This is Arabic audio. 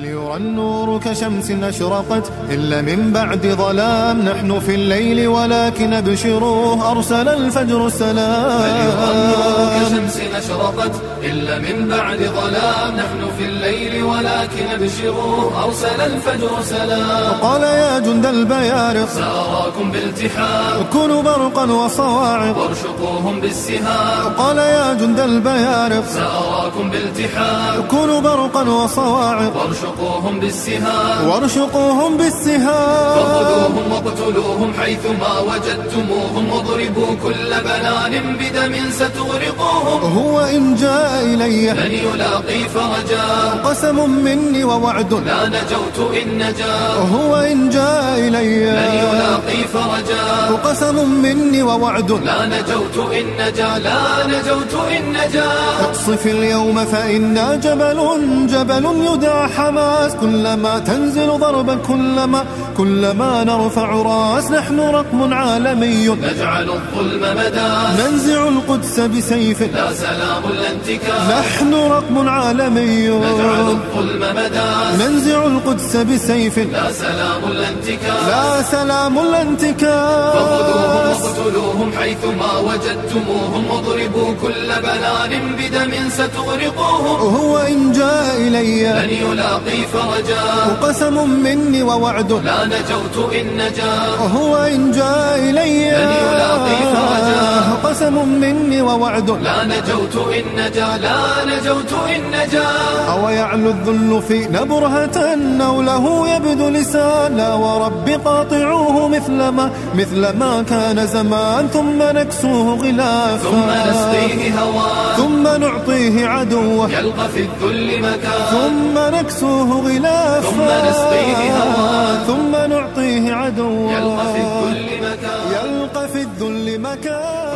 هل يرى النور كشمس أشرقت إلا من بعد ظلام؟ نحن في الليل ولكن أبشروه أرسل الفجر السلام. هل يرى النور كشمس أشرقت إلا من بعد ظلام. نحن في الليل ولكن ابشروه أرسل الفجر سلام. قال يا جند البيارق سأراكم بالتحام كونوا برقا وصواعق. وارشقوهم بالسهام قال يا جند البيارق سأراكم بالتحام كونوا برقا وصواعق. وارشقوهم بالسهام وارشقوهم بالسهام فخذوهم واقتلوهم حيثما وجدتموهم. واضربوا كل بنان بدم ستغرقوهم. هو إن جاء إلي لن يلاقي فرجا. قسم مني ووعد. لا نجوت إن نجا. هو إن جاء إلي. لن يلاقي فرجا قسم مني ووعد. لا نجوت إن نجا لا نجوت إن نجا. أقصف اليوم فإنا جبل جبل يدعى حماس كلما تنزل ضربا كلما كلما نرفع راس. نحن رقم عالمي. نجعل الظلم مدى. ننزع القدس بسيف. لا سلام لا انتكاس. نحن رقم عالمي. نجعل الظلم مدى. ننزع القدس بسيف. لا سلام لا انتكاس. لا سلام لا فخذوهم واقتلوهم حيثما وجدتموهم واضربوا كل بنان بدم ستغرقوهم. هو إن جاء إلي لن يلاقي فرجا. قسم مني ووعد لا نجوت إن نجا. هو إن جاء إلي لن يلاقي فرجا. قسم مني ووعد. لا نجوت إن نجا لا نجوت إن نجا. أو يعلو الذل في نبرهة أو له يبدو لسانا ورب قاطعوه مثل ما مثل ما كان زمان. ثم نكسوه غلافا. ثم نسقيه هوى. ثم نعطيه عدوه. يلقى في الذل مكان. ثم نكسوه غلافا. ثم نسقيه هوى. ثم نعطيه عدوه. يلقى في الذل مكان. يلقى في الذل مكان.